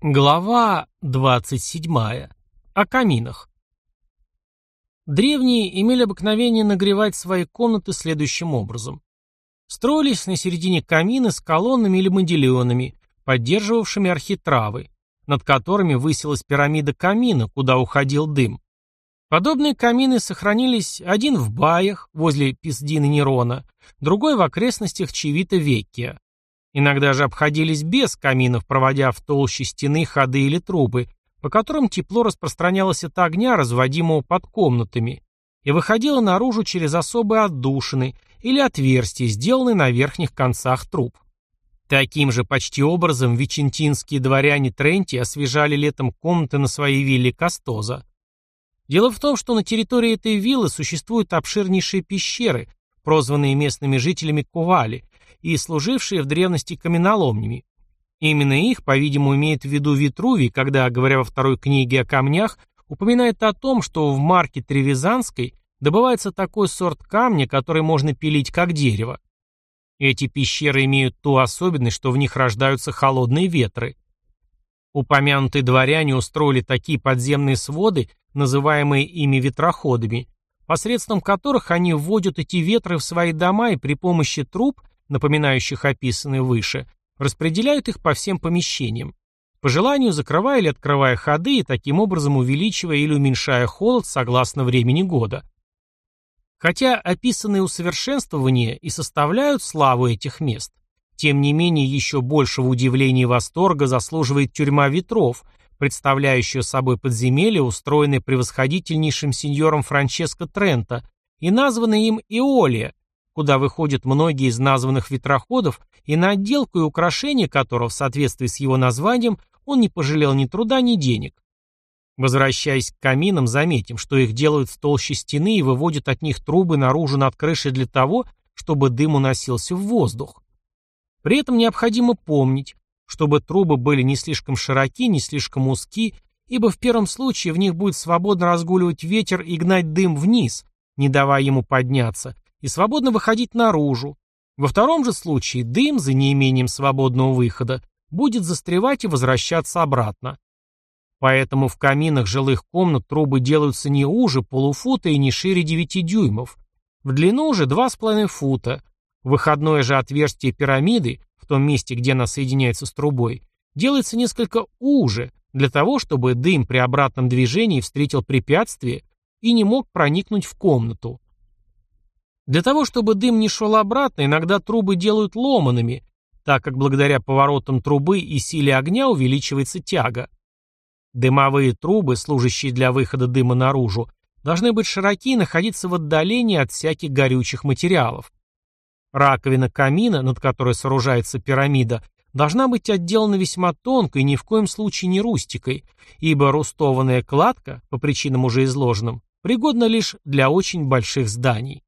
Глава 27. О каминах. Древние имели обыкновение нагревать свои комнаты следующим образом. Строились на середине камины с колоннами или модильонами, поддерживавшими архитравы, над которыми высилась пирамида камина, куда уходил дым. Подобные камины сохранились один в Баях, возле Пиздины Нерона, другой в окрестностях Чевита-Веккия. Иногда же обходились без каминов, проводя в толще стены ходы или трубы, по которым тепло распространялось от огня, разводимого под комнатами, и выходило наружу через особые отдушины или отверстия, сделанные на верхних концах труб. Таким же почти образом вичентинские дворяне Тренти освежали летом комнаты на своей вилле Кастоза. Дело в том, что на территории этой виллы существуют обширнейшие пещеры, прозванные местными жителями Кували, и служившие в древности каменоломнями. Именно их, по-видимому, имеет в виду Витрувий, когда, говоря во второй книге о камнях, упоминает о том, что в марке Тревизанской добывается такой сорт камня, который можно пилить как дерево. Эти пещеры имеют ту особенность, что в них рождаются холодные ветры. Упомянутые дворяне устроили такие подземные своды, называемые ими ветроходами, посредством которых они вводят эти ветры в свои дома и при помощи труб напоминающих описанные выше, распределяют их по всем помещениям, по желанию закрывая или открывая ходы и таким образом увеличивая или уменьшая холод согласно времени года. Хотя описанные усовершенствования и составляют славу этих мест, тем не менее еще большего удивления и восторга заслуживает тюрьма ветров, представляющая собой подземелье, устроенное превосходительнейшим сеньором Франческо Трента и названное им Иолия, куда выходят многие из названных ветроходов, и на отделку и украшение которого в соответствии с его названием он не пожалел ни труда, ни денег. Возвращаясь к каминам, заметим, что их делают в толще стены и выводят от них трубы наружу над крышей для того, чтобы дым уносился в воздух. При этом необходимо помнить, чтобы трубы были не слишком широки, не слишком узки, ибо в первом случае в них будет свободно разгуливать ветер и гнать дым вниз, не давая ему подняться, и свободно выходить наружу. Во втором же случае дым, за неимением свободного выхода, будет застревать и возвращаться обратно. Поэтому в каминах жилых комнат трубы делаются не уже полуфута и не шире 9 дюймов. В длину уже 2,5 фута. Выходное же отверстие пирамиды, в том месте, где она соединяется с трубой, делается несколько уже, для того, чтобы дым при обратном движении встретил препятствие и не мог проникнуть в комнату. Для того, чтобы дым не шел обратно, иногда трубы делают ломанными, так как благодаря поворотам трубы и силе огня увеличивается тяга. Дымовые трубы, служащие для выхода дыма наружу, должны быть широки и находиться в отдалении от всяких горючих материалов. Раковина камина, над которой сооружается пирамида, должна быть отделана весьма тонкой ни в коем случае не рустикой, ибо рустованная кладка, по причинам уже изложенным, пригодна лишь для очень больших зданий.